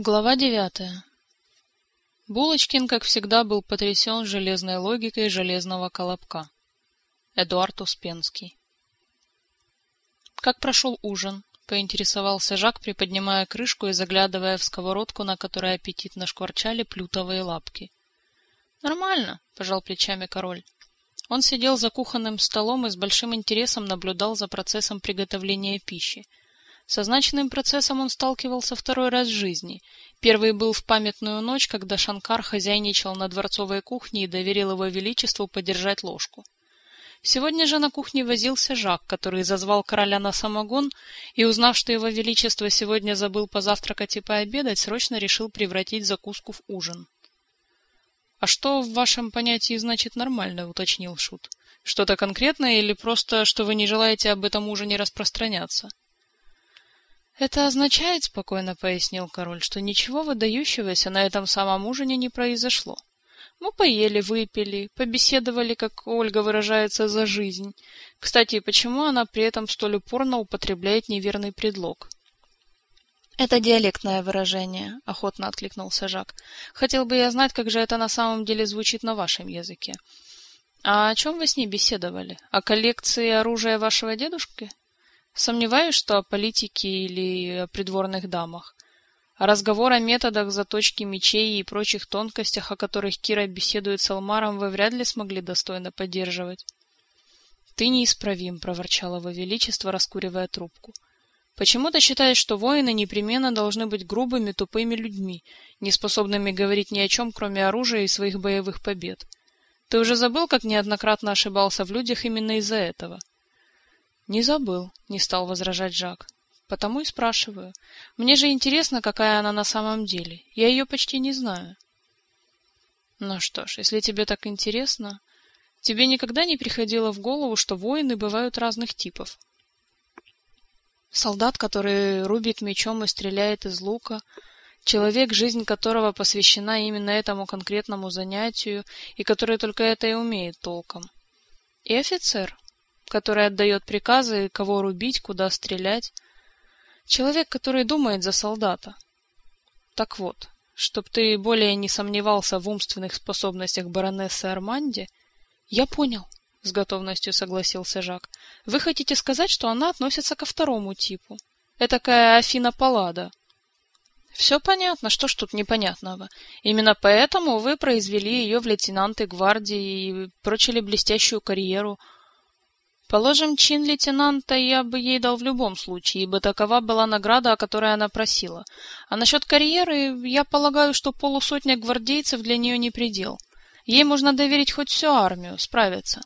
Глава девятая Булочкин, как всегда, был потрясен железной логикой железного колобка. Эдуард Успенский «Как прошел ужин?» — поинтересовался Жак, приподнимая крышку и заглядывая в сковородку, на которой аппетитно шкварчали плютовые лапки. «Нормально», — пожал плечами король. Он сидел за кухонным столом и с большим интересом наблюдал за процессом приготовления пищи — с означенным процессом он сталкивался второй раз в жизни. Первый был в памятную ночь, когда Шанкар хозяйничал на дворцовой кухне и доверил его величеству подержать ложку. Сегодня же на кухне возился Жак, который зазвал короля на самогон и, узнав, что его величество сегодня забыл позавтракать и пообедать, срочно решил превратить закуску в ужин. — А что в вашем понятии значит «нормально», — уточнил Шут. — Что-то конкретное или просто, что вы не желаете об этом ужине распространяться? — это означает, спокойно пояснил король, что ничего выдающегося на этом самом ужине не произошло. Мы поели, выпили, побеседовали, как Ольга выражается, за жизнь. Кстати, почему она при этом столь упорно употребляет неверный предлог? Это диалектное выражение, охотно откликнулся Жак. Хотел бы я знать, как же это на самом деле звучит на вашем языке. А о чем вы с ней беседовали? О коллекции оружия вашего дедушки? Сомневаюсь, что о политике или о придворных дамах. А разговор о методах заточки мечей и прочих тонкостях, о которых Кира беседует с Алмаром, вы вряд ли смогли достойно поддерживать. «Ты неисправим», — проворчало его величество, раскуривая трубку. «Почему ты считаешь, что воины непременно должны быть грубыми, тупыми людьми, неспособными говорить ни о чем, кроме оружия и своих боевых побед? Ты уже забыл, как неоднократно ошибался в людях именно из-за этого?» Не забыл, не стал возражать Жак. Потому и спрашиваю. Мне же интересно, какая она на самом деле. Я ее почти не знаю. Ну что ж, если тебе так интересно, тебе никогда не приходило в голову, что воины бывают разных типов? Солдат, который рубит мечом и стреляет из лука, человек, жизнь которого посвящена именно этому конкретному занятию и который только это и умеет толком. И офицер, который отдает приказы, кого рубить, куда стрелять. Человек, который думает за солдата. Так вот, чтоб ты более не сомневался в умственных способностях баронессы Арманди, я понял, с готовностью согласился Жак. Вы хотите сказать, что она относится ко второму типу? Этакая Афина Паллада. Все понятно, что ж тут непонятного. Именно поэтому вы произвели ее в лейтенанты гвардии и прочили блестящую карьеру. Положим, чин лейтенанта я бы ей дал в любом случае, ибо такова была награда, о которой она просила. А насчет карьеры, я полагаю, что полусотня гвардейцев для нее не предел. Ей можно доверить хоть всю армию, справиться.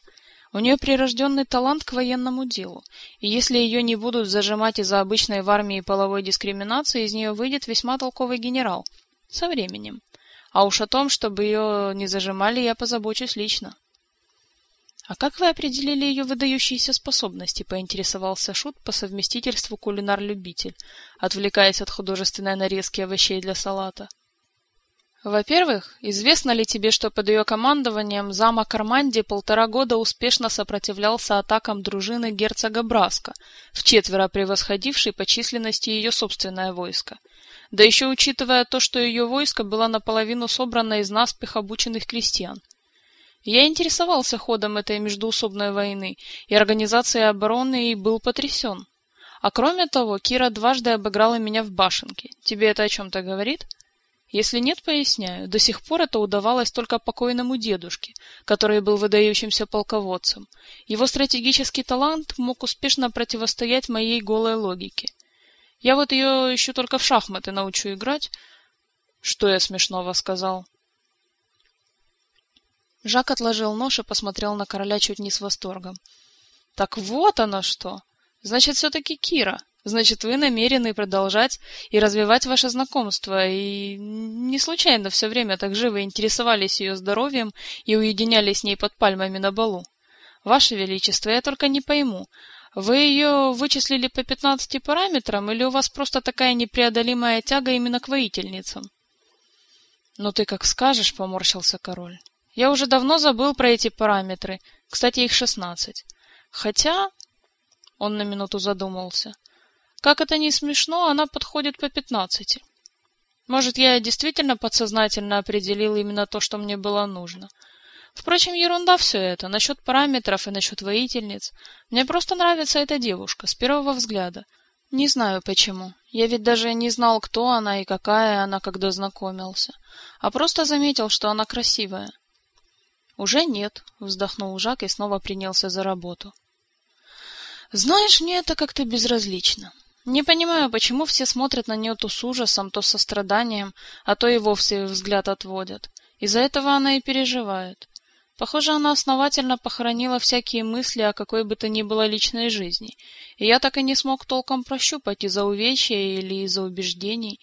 У нее прирожденный талант к военному делу, и если ее не будут зажимать из-за обычной в армии половой дискриминации, из нее выйдет весьма толковый генерал. Со временем. А уж о том, чтобы ее не зажимали, я позабочусь лично. «А как вы определили ее выдающиеся способности?» — поинтересовался Шут по совместительству кулинар-любитель, отвлекаясь от художественной нарезки овощей для салата. Во-первых, известно ли тебе, что под ее командованием замок Арманди полтора года успешно сопротивлялся атакам дружины герцога Браска, вчетверо превосходившей по численности ее собственное войско? Да еще учитывая то, что ее войско было наполовину собрано из наспех обученных крестьян. Я интересовался ходом этой междоусобной войны и организацией обороны и был потрясен. А кроме того, Кира дважды обыграла меня в башенке. Тебе это о чем-то говорит? Если нет, поясняю. До сих пор это удавалось только покойному дедушке, который был выдающимся полководцем. Его стратегический талант мог успешно противостоять моей голой логике. Я вот ее еще только в шахматы научу играть. Что я смешного сказал? Жак отложил нож и посмотрел на короля чуть не с восторгом. Так вот оно что. Значит, все таки Кира. Значит, вы намерены продолжать и развивать ваше знакомство, и не случайно все время так живо интересовались ее здоровьем и уединялись с ней под пальмами на балу. Ваше величество, я только не пойму, вы ее вычислили по пятнадцати параметрам или у вас просто такая непреодолимая тяга именно к воительницам? Ну ты как скажешь, поморщился король. Я уже давно забыл про эти параметры. Кстати, их шестнадцать. Хотя... Он на минуту задумался. Как это не смешно, она подходит по пятнадцати. Может, я действительно подсознательно определил именно то, что мне было нужно. Впрочем, ерунда все это, насчет параметров и насчет воительниц. Мне просто нравится эта девушка, с первого взгляда. Не знаю почему. Я ведь даже не знал, кто она и какая она, когда знакомился. А просто заметил, что она красивая. Уже нет, вздохнул Жак и снова принялся за работу. Знаешь, мне это как-то безразлично. Не понимаю, почему все смотрят на нее то с ужасом, то с состраданием, а то и вовсе взгляд отводят. Из-за этого она и переживает. Похоже, она основательно похоронила всякие мысли о какой бы то ни было личной жизни, и я так и не смог толком прощупать из-за увечья или из-за убеждений.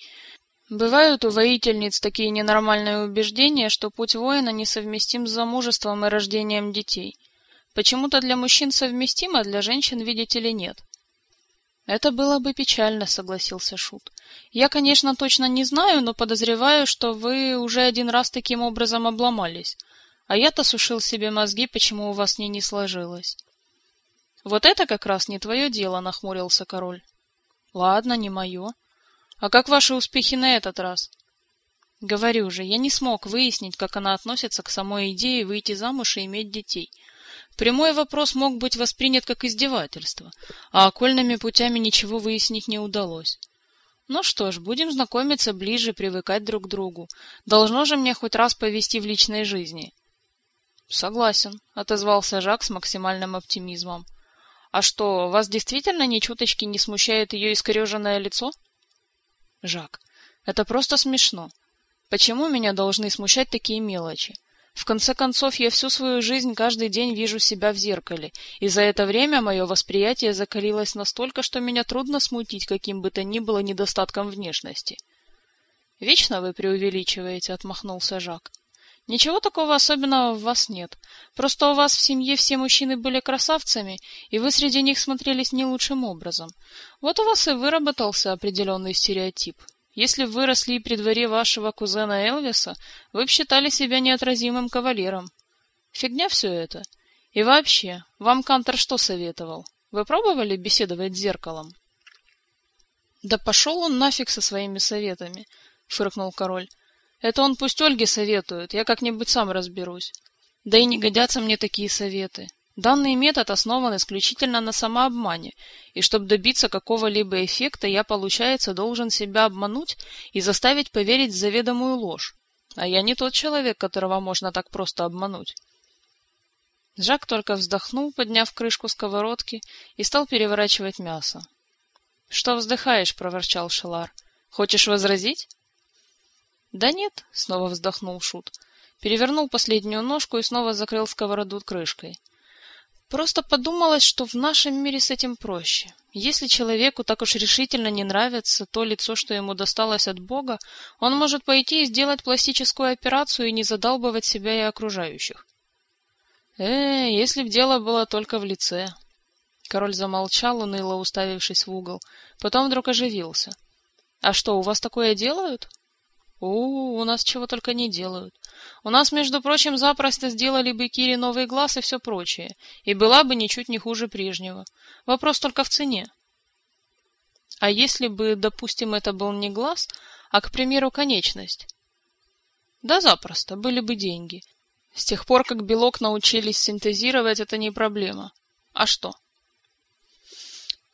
Бывают у воительниц такие ненормальные убеждения, что путь воина несовместим с замужеством и рождением детей. Почему-то для мужчин совместим, а для женщин, видите ли, нет. Это было бы печально, согласился Шут. Я, конечно, точно не знаю, но подозреваю, что вы уже один раз таким образом обломались. А я-то сушил себе мозги, почему у вас с ней не сложилось. Вот это как раз не твое дело, нахмурился король. Ладно, не мое. А как ваши успехи на этот раз? Говорю же, я не смог выяснить, как она относится к самой идее выйти замуж и иметь детей. Прямой вопрос мог быть воспринят как издевательство, а окольными путями ничего выяснить не удалось. Ну что ж, будем знакомиться ближе, привыкать друг к другу. Должно же мне хоть раз повести в личной жизни. Согласен, отозвался Жак с максимальным оптимизмом. А что, вас действительно ни чуточки не смущает ее искореженное лицо? Жак, это просто смешно. Почему меня должны смущать такие мелочи? В конце концов, я всю свою жизнь каждый день вижу себя в зеркале, и за это время мое восприятие закалилось настолько, что меня трудно смутить каким бы то ни было недостатком внешности. Вечно вы преувеличиваете, отмахнулся Жак. Ничего такого особенного в вас нет. Просто у вас в семье все мужчины были красавцами, и вы среди них смотрелись не лучшим образом. Вот у вас и выработался определенный стереотип. Если вы росли при дворе вашего кузена Элвиса, вы б считали себя неотразимым кавалером. Фигня все это. И вообще, вам Кантор что советовал? Вы пробовали беседовать с зеркалом? Да пошел он нафиг со своими советами, фыркнул король. Это он пусть Ольге советует, я как-нибудь сам разберусь. Да и не годятся мне такие советы. Данный метод основан исключительно на самообмане, и чтобы добиться какого-либо эффекта, я, получается, должен себя обмануть и заставить поверить в заведомую ложь. А я не тот человек, которого можно так просто обмануть. Жак только вздохнул, подняв крышку сковородки, и стал переворачивать мясо. — Что вздыхаешь? — проворчал Шелар. — Хочешь возразить? Да нет, снова вздохнул шут. Перевернул последнюю ножку и снова закрыл сковороду крышкой. Просто подумалось, что в нашем мире с этим проще. Если человеку так уж решительно не нравится то лицо, что ему досталось от Бога, он может пойти и сделать пластическую операцию и не задалбывать себя и окружающих. Э, если б дело было только в лице. Король замолчал, уныло уставившись в угол, потом вдруг оживился. А что, у вас такое делают? О, у нас чего только не делают. У нас, между прочим, запросто сделали бы Кире новый глаз и все прочее, и была бы ничуть не хуже прежнего. Вопрос только в цене. А если бы, допустим, это был не глаз, а, к примеру, конечность? Да запросто, были бы деньги. С тех пор, как белок научились синтезировать, это не проблема. А что?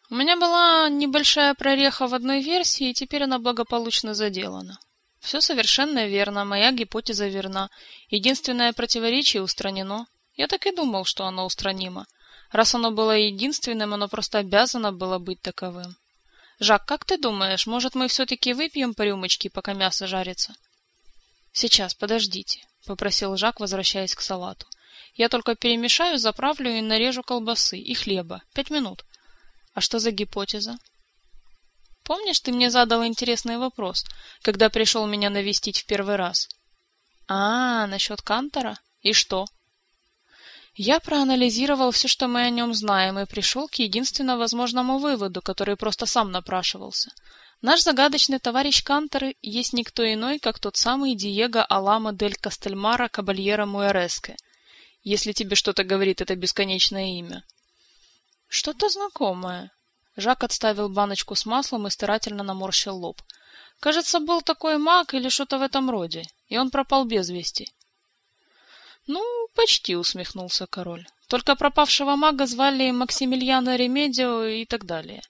У меня была небольшая прореха в одной версии, и теперь она благополучно заделана. Все совершенно верно, моя гипотеза верна. Единственное противоречие устранено. Я так и думал, что оно устранимо. Раз оно было единственным, оно просто обязано было быть таковым. Жак, как ты думаешь, может мы все-таки выпьем по рюмочке, пока мясо жарится? Сейчас, подождите, попросил Жак, возвращаясь к салату. Я только перемешаю, заправлю и нарежу колбасы и хлеба. Пять минут. А что за гипотеза? Помнишь, ты мне задал интересный вопрос, когда пришел меня навестить в первый раз? А, насчет Кантора? И что? Я проанализировал все, что мы о нем знаем, и пришел к единственно возможному выводу, который просто сам напрашивался. Наш загадочный товарищ Кантор есть никто иной, как тот самый Диего Алама дель Кастельмара Кабальера Муэреске, если тебе что-то говорит это бесконечное имя. Что-то знакомое. Жак отставил баночку с маслом и старательно наморщил лоб. Кажется, был такой маг или что-то в этом роде, и он пропал без вести. Ну, почти, усмехнулся король. Только пропавшего мага звали Максимилиано Ремедио и так далее.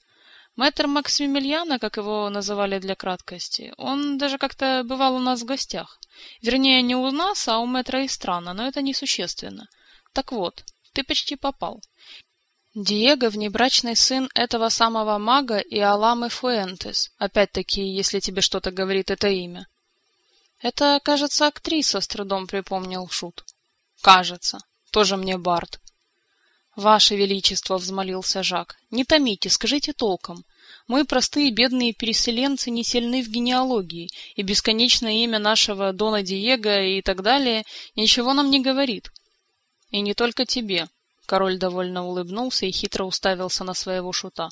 Мэтр Максимилиано, как его называли для краткости, он даже как-то бывал у нас в гостях. Вернее, не у нас, а у мэтра Истрана, но это несущественно. Так вот, ты почти попал. Диего – внебрачный сын этого самого мага и Аламы Фуэнтес. Опять-таки, если тебе что-то говорит это имя. Это, кажется, актриса, с трудом припомнил Шут. Кажется. Тоже мне Барт. Ваше Величество, взмолился Жак, не томите, скажите толком. Мы, простые бедные переселенцы, не сильны в генеалогии, и бесконечное имя нашего Дона Диего и так далее ничего нам не говорит. И не только тебе. Король довольно улыбнулся и хитро уставился на своего шута.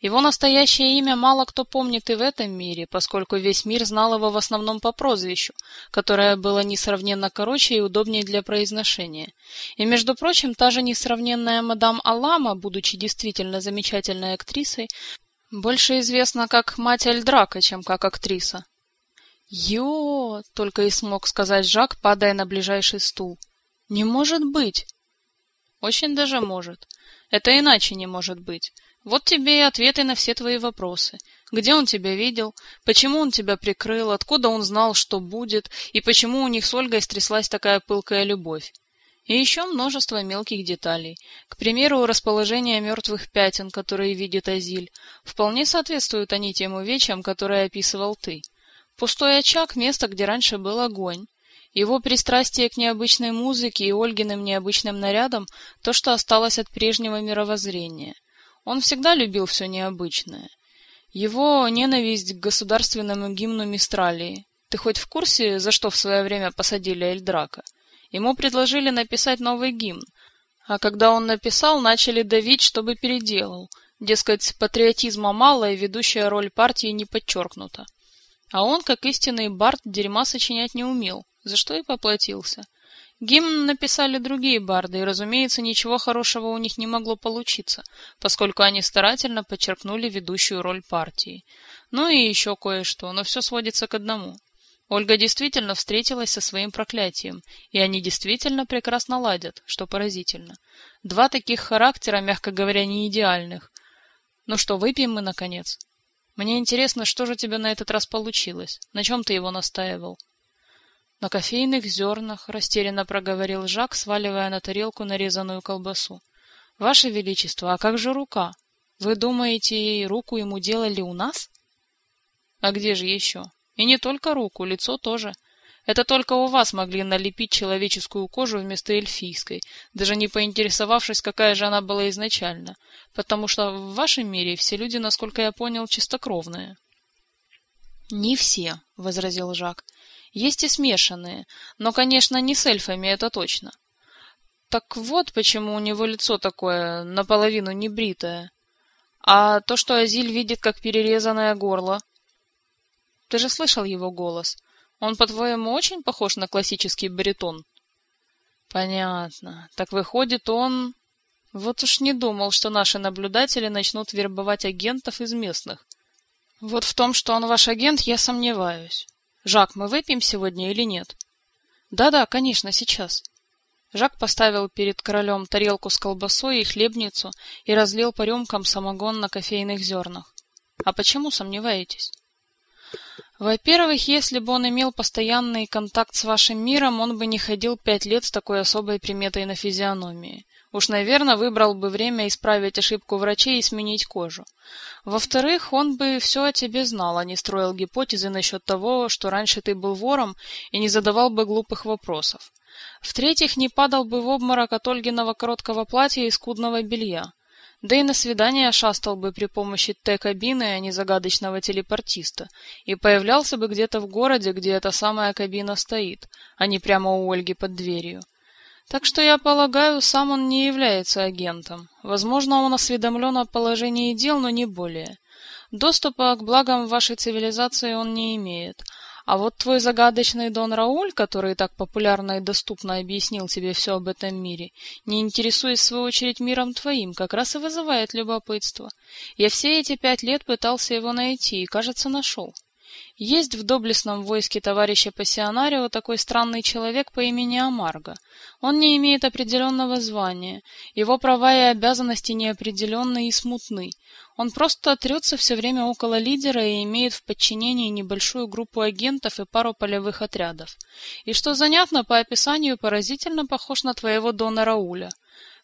Его настоящее имя мало кто помнит и в этом мире, поскольку весь мир знал его в основном по прозвищу, которое было несравненно короче и удобнее для произношения. И, между прочим, та же несравненная мадам Алама, будучи действительно замечательной актрисой, больше известна как мать Эльдрака, чем как актриса. «Ё!» — только и смог сказать Жак, падая на ближайший стул. «Не может быть!» «Очень даже может. Это иначе не может быть. Вот тебе и ответы на все твои вопросы. Где он тебя видел? Почему он тебя прикрыл? Откуда он знал, что будет? И почему у них с Ольгой стряслась такая пылкая любовь? И еще множество мелких деталей. К примеру, расположение мертвых пятен, которые видит Азиль. Вполне соответствуют они тем увечьям, которые описывал ты. Пустой очаг — место, где раньше был огонь. Его пристрастие к необычной музыке и Ольгиным необычным нарядам — то, что осталось от прежнего мировоззрения — он всегда любил все необычное. Его ненависть к государственному гимну Мистралии. Ты хоть в курсе, за что в свое время посадили Эльдрака? Ему предложили написать новый гимн, а когда он написал, начали давить, чтобы переделал. Дескать, патриотизма мало и ведущая роль партии не подчеркнута. А он, как истинный бард, дерьма сочинять не умел, за что и поплатился. Гимн написали другие барды, и, разумеется, ничего хорошего у них не могло получиться, поскольку они старательно подчеркнули ведущую роль партии. Ну и еще кое-что, но все сводится к одному. Ольга действительно встретилась со своим проклятием, и они действительно прекрасно ладят, что поразительно. Два таких характера, мягко говоря, не идеальных. Ну что, выпьем мы, наконец? Мне интересно, что же у тебя на этот раз получилось? На чем ты его настаивал? На кофейных зернах, растерянно проговорил Жак, сваливая на тарелку нарезанную колбасу. Ваше величество, а как же рука? Вы думаете, руку ему делали у нас? А где же еще? И не только руку, лицо тоже. Это только у вас могли налепить человеческую кожу вместо эльфийской, даже не поинтересовавшись, какая же она была изначально, потому что в вашем мире все люди, насколько я понял, чистокровные. Не все, возразил Жак. Есть и смешанные, но, конечно, не с эльфами, это точно. Так вот, почему у него лицо такое, наполовину небритое. А то, что Азиль видит, как перерезанное горло... Ты же слышал его голос. Он, по-твоему, очень похож на классический баритон? Понятно. Так выходит, он... Вот уж не думал, что наши наблюдатели начнут вербовать агентов из местных. Вот в том, что он ваш агент, я сомневаюсь. Жак, мы выпьем сегодня или нет? Да-да, конечно, сейчас. Жак поставил перед королем тарелку с колбасой и хлебницу и разлил по рюмкам самогон на кофейных зернах. А почему сомневаетесь? Во-первых, если бы он имел постоянный контакт с вашим миром, он бы не ходил пять лет с такой особой приметой на физиономии. Уж, наверное, выбрал бы время исправить ошибку врачей и сменить кожу. Во-вторых, он бы все о тебе знал, а не строил гипотезы насчет того, что раньше ты был вором, и не задавал бы глупых вопросов. В-третьих, не падал бы в обморок от Ольгиного короткого платья и скудного белья. Да и на свидание шастал бы при помощи Т-кабины, а не загадочного телепортиста, и появлялся бы где-то в городе, где эта самая кабина стоит, а не прямо у Ольги под дверью. Так что, я полагаю, сам он не является агентом. Возможно, он осведомлен о положении дел, но не более. Доступа к благам вашей цивилизации он не имеет. А вот твой загадочный Дон Рауль, который так популярно и доступно объяснил тебе все об этом мире, не интересуясь в свою очередь миром твоим, как раз и вызывает любопытство. Я все эти пять лет пытался его найти и, кажется, нашел. Есть в доблестном войске товарища Пассионарио такой странный человек по имени Амарго. Он не имеет определенного звания, его права и обязанности неопределенны и смутны. Он просто трется все время около лидера и имеет в подчинении небольшую группу агентов и пару полевых отрядов. И что занятно, по описанию поразительно похож на твоего Дона Рауля.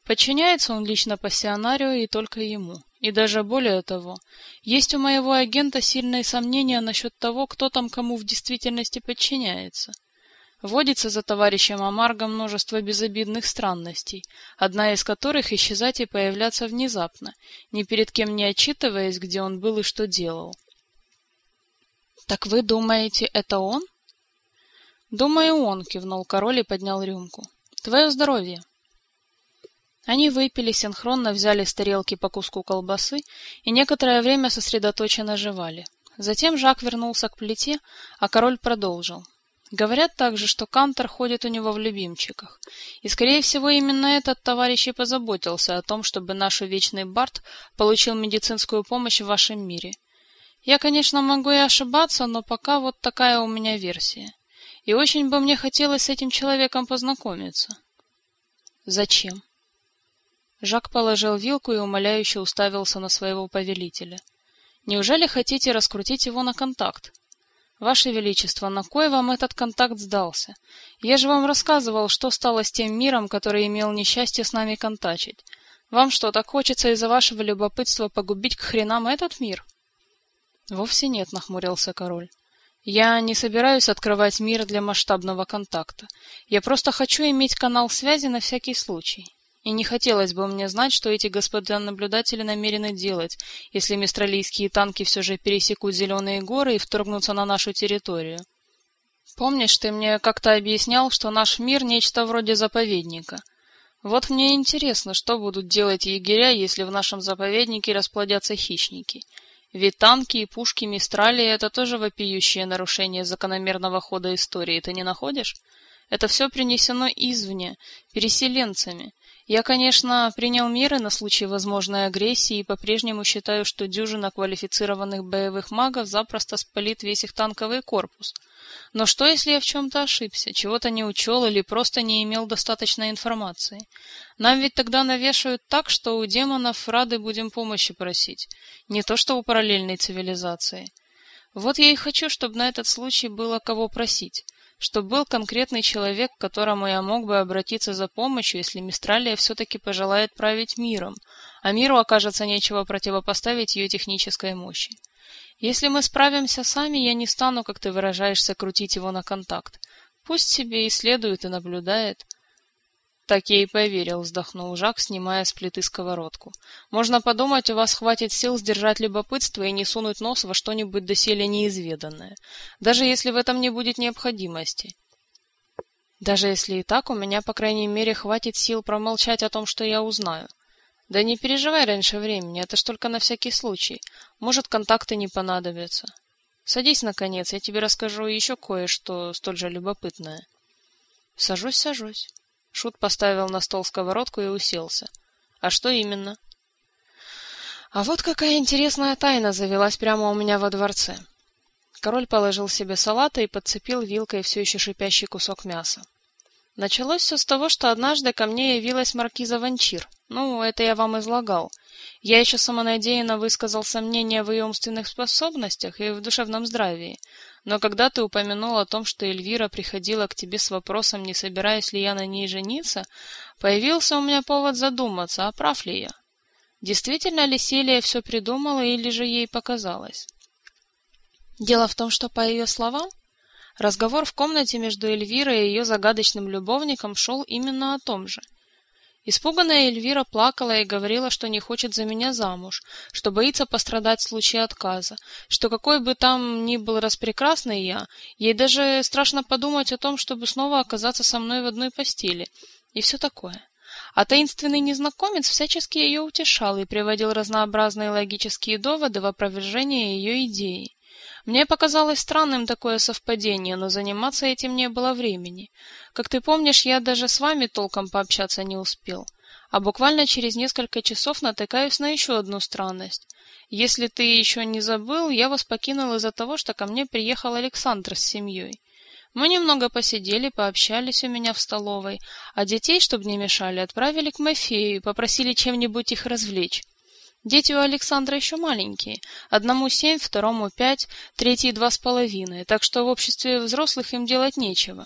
Подчиняется он лично пассионарио и только ему. И даже более того, есть у моего агента сильные сомнения насчет того, кто там кому в действительности подчиняется. Водится за товарищем Амарго множество безобидных странностей, одна из которых исчезать и появляться внезапно, ни перед кем не отчитываясь, где он был и что делал. Так вы думаете, это он? Думаю, он, кивнул король и поднял рюмку. Твое здоровье. Они выпили, синхронно взяли с тарелки по куску колбасы и некоторое время сосредоточенно жевали. Затем Жак вернулся к плите, а король продолжил. Говорят также, что Кантор ходит у него в любимчиках. И, скорее всего, именно этот товарищ и позаботился о том, чтобы наш вечный Барт получил медицинскую помощь в вашем мире. Я, конечно, могу и ошибаться, но пока вот такая у меня версия. И очень бы мне хотелось с этим человеком познакомиться. Зачем? Жак положил вилку и умоляюще уставился на своего повелителя. Неужели хотите раскрутить его на контакт? Ваше величество, на кой вам этот контакт сдался? Я же вам рассказывал, что стало с тем миром, который имел несчастье с нами контачить. Вам что, так хочется из-за вашего любопытства погубить к хренам этот мир? Вовсе нет, нахмурился король. Я не собираюсь открывать мир для масштабного контакта. Я просто хочу иметь канал связи на всякий случай. И не хотелось бы мне знать, что эти господа наблюдатели намерены делать, если мистралийские танки все же пересекут зеленые горы и вторгнутся на нашу территорию. Помнишь, ты мне как-то объяснял, что наш мир нечто вроде заповедника. Вот мне интересно, что будут делать егеря, если в нашем заповеднике расплодятся хищники. Ведь танки и пушки Мистрали — это тоже вопиющее нарушение закономерного хода истории, ты не находишь? Это все принесено извне, переселенцами, я, конечно, принял меры на случай возможной агрессии и по-прежнему считаю, что дюжина квалифицированных боевых магов запросто спалит весь их танковый корпус. Но что, если я в чем-то ошибся, чего-то не учел или просто не имел достаточной информации? Нам ведь тогда навешают так, что у демонов рады будем помощи просить, не то что у параллельной цивилизации. Вот я и хочу, чтобы на этот случай было кого просить что был конкретный человек, к которому я мог бы обратиться за помощью, если Мистралия все-таки пожелает править миром, а миру окажется нечего противопоставить ее технической мощи. Если мы справимся сами, я не стану, как ты выражаешься, крутить его на контакт. Пусть себе исследует и наблюдает. Так я и поверил, вздохнул Жак, снимая с плиты сковородку. Можно подумать, у вас хватит сил сдержать любопытство и не сунуть нос во что-нибудь доселе неизведанное, даже если в этом не будет необходимости. Даже если и так, у меня, по крайней мере, хватит сил промолчать о том, что я узнаю. Да не переживай раньше времени, это ж только на всякий случай. Может, контакты не понадобятся. Садись, наконец, я тебе расскажу еще кое-что столь же любопытное. Сажусь, сажусь. Шут поставил на стол сковородку и уселся. А что именно? А вот какая интересная тайна завелась прямо у меня во дворце. Король положил себе салата и подцепил вилкой все еще шипящий кусок мяса. Началось все с того, что однажды ко мне явилась маркиза Ванчир. Ну, это я вам излагал. Я еще самонадеянно высказал сомнения в ее умственных способностях и в душевном здравии. Но когда ты упомянул о том, что Эльвира приходила к тебе с вопросом, не собираюсь ли я на ней жениться, появился у меня повод задуматься, а прав ли я. Действительно ли Селия все придумала или же ей показалось? Дело в том, что, по ее словам, разговор в комнате между Эльвирой и ее загадочным любовником шел именно о том же — Испуганная Эльвира плакала и говорила, что не хочет за меня замуж, что боится пострадать в случае отказа, что какой бы там ни был распрекрасный я, ей даже страшно подумать о том, чтобы снова оказаться со мной в одной постели, и все такое. А таинственный незнакомец всячески ее утешал и приводил разнообразные логические доводы в опровержение ее идеи. Мне показалось странным такое совпадение, но заниматься этим не было времени. Как ты помнишь, я даже с вами толком пообщаться не успел. А буквально через несколько часов натыкаюсь на еще одну странность. Если ты еще не забыл, я вас покинул из-за того, что ко мне приехал Александр с семьей. Мы немного посидели, пообщались у меня в столовой, а детей, чтобы не мешали, отправили к Мафею и попросили чем-нибудь их развлечь. Дети у Александра еще маленькие. Одному семь, второму пять, третий два с половиной, так что в обществе взрослых им делать нечего.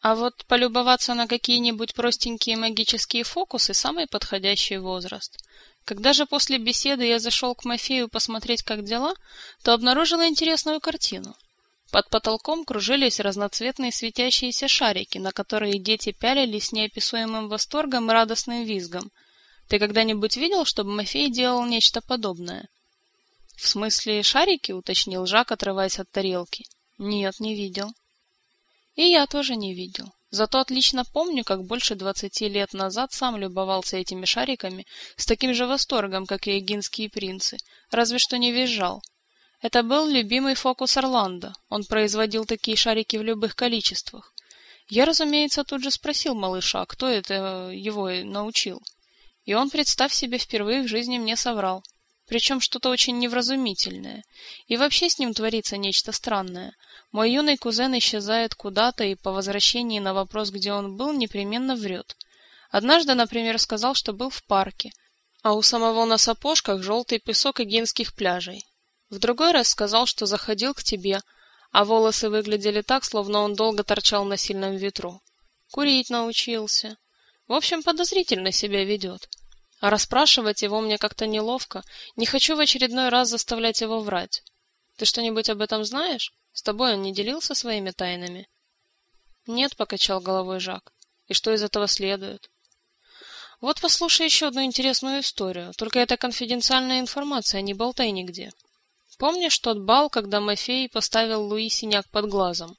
А вот полюбоваться на какие-нибудь простенькие магические фокусы – самый подходящий возраст. Когда же после беседы я зашел к Мафею посмотреть, как дела, то обнаружил интересную картину. Под потолком кружились разноцветные светящиеся шарики, на которые дети пялились неописуемым восторгом и радостным визгом. Ты когда-нибудь видел, чтобы Мафей делал нечто подобное? — В смысле шарики? — уточнил Жак, отрываясь от тарелки. — Нет, не видел. И я тоже не видел. Зато отлично помню, как больше двадцати лет назад сам любовался этими шариками с таким же восторгом, как и эгинские принцы, разве что не визжал. Это был любимый фокус Орландо. Он производил такие шарики в любых количествах. Я, разумеется, тут же спросил малыша, кто это его научил. И он, представь себе, впервые в жизни мне соврал. Причем что-то очень невразумительное. И вообще с ним творится нечто странное. Мой юный кузен исчезает куда-то и по возвращении на вопрос, где он был, непременно врет. Однажды, например, сказал, что был в парке, а у самого на сапожках желтый песок игинских пляжей. В другой раз сказал, что заходил к тебе, а волосы выглядели так, словно он долго торчал на сильном ветру. Курить научился. В общем, подозрительно себя ведет. А расспрашивать его мне как-то неловко. Не хочу в очередной раз заставлять его врать. Ты что-нибудь об этом знаешь? С тобой он не делился своими тайнами? Нет, покачал головой Жак. И что из этого следует? Вот послушай еще одну интересную историю. Только это конфиденциальная информация, не болтай нигде. Помнишь тот бал, когда Мафей поставил Луи синяк под глазом?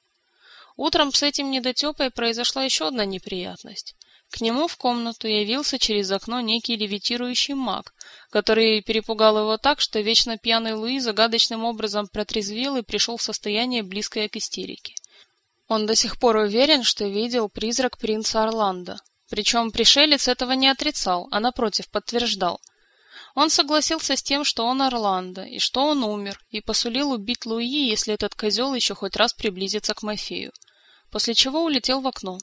Утром с этим недотепой произошла еще одна неприятность. К нему в комнату явился через окно некий левитирующий маг, который перепугал его так, что вечно пьяный Луи загадочным образом протрезвел и пришел в состояние близкое к истерике. Он до сих пор уверен, что видел призрак принца Орландо. Причем пришелец этого не отрицал, а напротив подтверждал. Он согласился с тем, что он Орландо, и что он умер, и посулил убить Луи, если этот козел еще хоть раз приблизится к Мафею. После чего улетел в окно.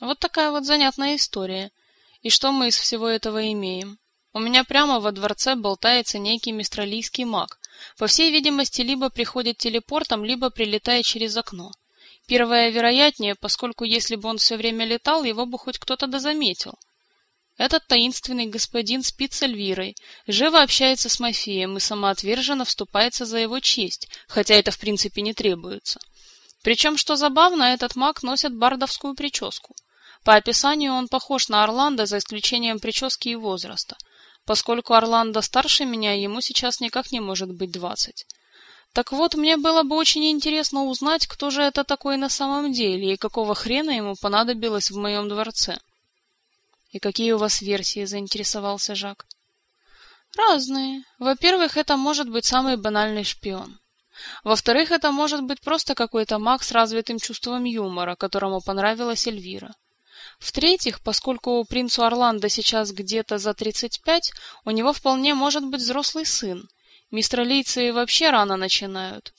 Вот такая вот занятная история. И что мы из всего этого имеем? У меня прямо во дворце болтается некий мистралийский маг. По всей видимости, либо приходит телепортом, либо прилетает через окно. Первое вероятнее, поскольку если бы он все время летал, его бы хоть кто-то дозаметил. Этот таинственный господин спит с Эльвирой, живо общается с Мафием и самоотверженно вступается за его честь, хотя это в принципе не требуется. Причем, что забавно, этот маг носит бардовскую прическу. По описанию он похож на Орландо, за исключением прически и возраста. Поскольку Орландо старше меня, ему сейчас никак не может быть двадцать. Так вот, мне было бы очень интересно узнать, кто же это такой на самом деле и какого хрена ему понадобилось в моем дворце. — И какие у вас версии? — заинтересовался Жак. — Разные. Во-первых, это может быть самый банальный шпион. Во-вторых, это может быть просто какой-то маг с развитым чувством юмора, которому понравилась Эльвира. В-третьих, поскольку принцу Орландо сейчас где-то за 35, у него вполне может быть взрослый сын. Мистралийцы вообще рано начинают.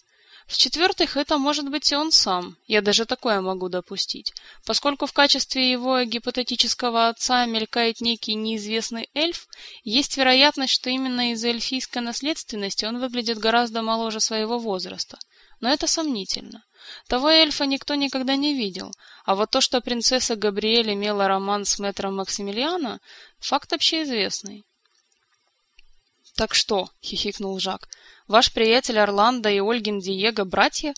В-четвертых, это может быть и он сам, я даже такое могу допустить, поскольку в качестве его гипотетического отца мелькает некий неизвестный эльф, есть вероятность, что именно из-за эльфийской наследственности он выглядит гораздо моложе своего возраста. Но это сомнительно. Того эльфа никто никогда не видел, а вот то, что принцесса Габриэль имела роман с мэтром Максимилиано, факт общеизвестный. «Так что?» — хихикнул Жак. «Ваш приятель Орландо и Ольгин Диего братья?»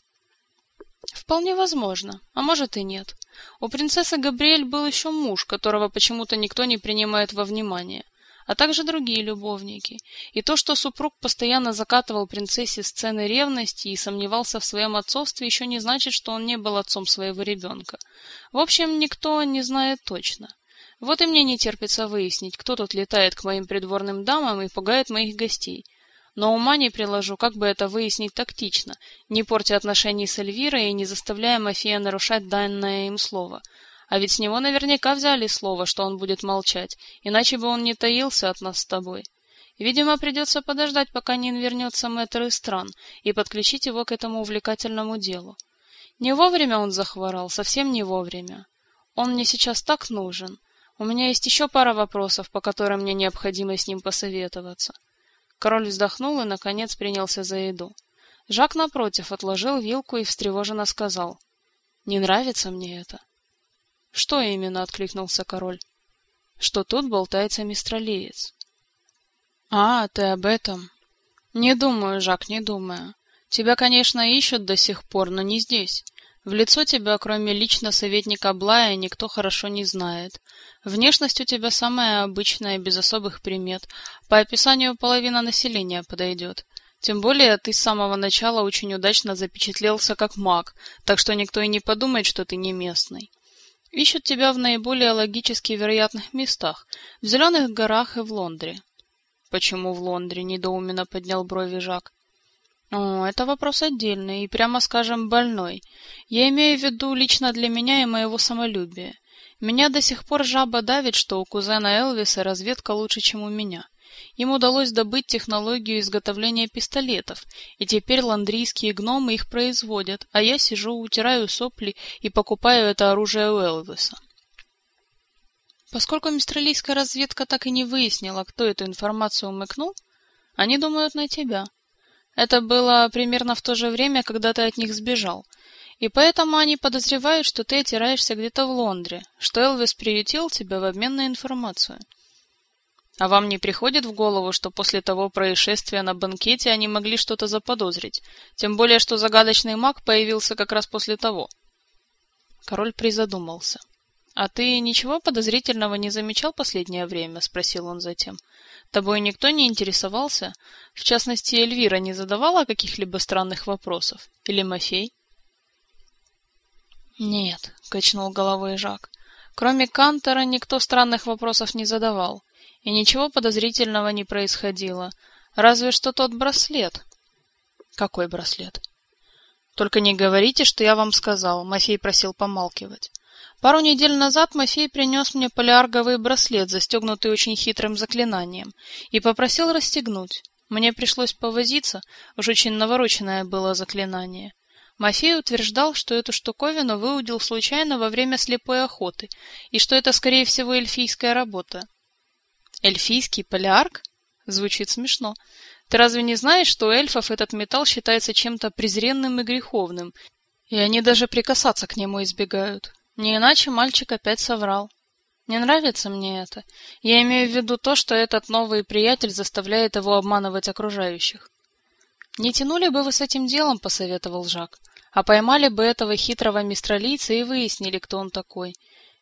«Вполне возможно, а может и нет. У принцессы Габриэль был еще муж, которого почему-то никто не принимает во внимание а также другие любовники. И то, что супруг постоянно закатывал принцессе сцены ревности и сомневался в своем отцовстве, еще не значит, что он не был отцом своего ребенка. В общем, никто не знает точно. Вот и мне не терпится выяснить, кто тут летает к моим придворным дамам и пугает моих гостей. Но ума не приложу, как бы это выяснить тактично, не портя отношений с Эльвирой и не заставляя Мафия нарушать данное им слово. А ведь с него наверняка взяли слово, что он будет молчать, иначе бы он не таился от нас с тобой. Видимо, придется подождать, пока не вернется мэтр из стран, и подключить его к этому увлекательному делу. Не вовремя он захворал, совсем не вовремя. Он мне сейчас так нужен. У меня есть еще пара вопросов, по которым мне необходимо с ним посоветоваться. Король вздохнул и, наконец, принялся за еду. Жак, напротив, отложил вилку и встревоженно сказал. «Не нравится мне это». «Что именно?» — откликнулся король. «Что тут болтается мистралиец». «А, ты об этом?» «Не думаю, Жак, не думаю. Тебя, конечно, ищут до сих пор, но не здесь. В лицо тебя, кроме лично советника Блая, никто хорошо не знает. Внешность у тебя самая обычная, без особых примет. По описанию половина населения подойдет. Тем более ты с самого начала очень удачно запечатлелся как маг, так что никто и не подумает, что ты не местный. Ищут тебя в наиболее логически вероятных местах, в Зеленых горах и в Лондре. Почему в Лондре? недоуменно поднял брови Жак. О, это вопрос отдельный и, прямо скажем, больной. Я имею в виду лично для меня и моего самолюбия. Меня до сих пор жаба давит, что у кузена Элвиса разведка лучше, чем у меня. Им удалось добыть технологию изготовления пистолетов, и теперь ландрийские гномы их производят, а я сижу, утираю сопли и покупаю это оружие у Элвиса. Поскольку мистралийская разведка так и не выяснила, кто эту информацию умыкнул, они думают на тебя. Это было примерно в то же время, когда ты от них сбежал. И поэтому они подозревают, что ты отираешься где-то в Лондре, что Элвис приютил тебя в обмен на информацию. А вам не приходит в голову, что после того происшествия на банкете они могли что-то заподозрить, тем более что загадочный маг появился как раз после того? Король призадумался. «А ты ничего подозрительного не замечал последнее время?» — спросил он затем. «Тобой никто не интересовался? В частности, Эльвира не задавала каких-либо странных вопросов? Или Мафей?» «Нет», — качнул головой Жак. «Кроме Кантора никто странных вопросов не задавал, и ничего подозрительного не происходило, разве что тот браслет». «Какой браслет?» «Только не говорите, что я вам сказал», — Мафей просил помалкивать. Пару недель назад Мафей принес мне полиарговый браслет, застегнутый очень хитрым заклинанием, и попросил расстегнуть. Мне пришлось повозиться, уж очень навороченное было заклинание. Мафей утверждал, что эту штуковину выудил случайно во время слепой охоты, и что это, скорее всего, эльфийская работа. Эльфийский полиарг? Звучит смешно. Ты разве не знаешь, что у эльфов этот металл считается чем-то презренным и греховным, и они даже прикасаться к нему избегают? Не иначе мальчик опять соврал. Не нравится мне это. Я имею в виду то, что этот новый приятель заставляет его обманывать окружающих. Не тянули бы вы с этим делом, посоветовал Жак, а поймали бы этого хитрого мистралийца и выяснили, кто он такой.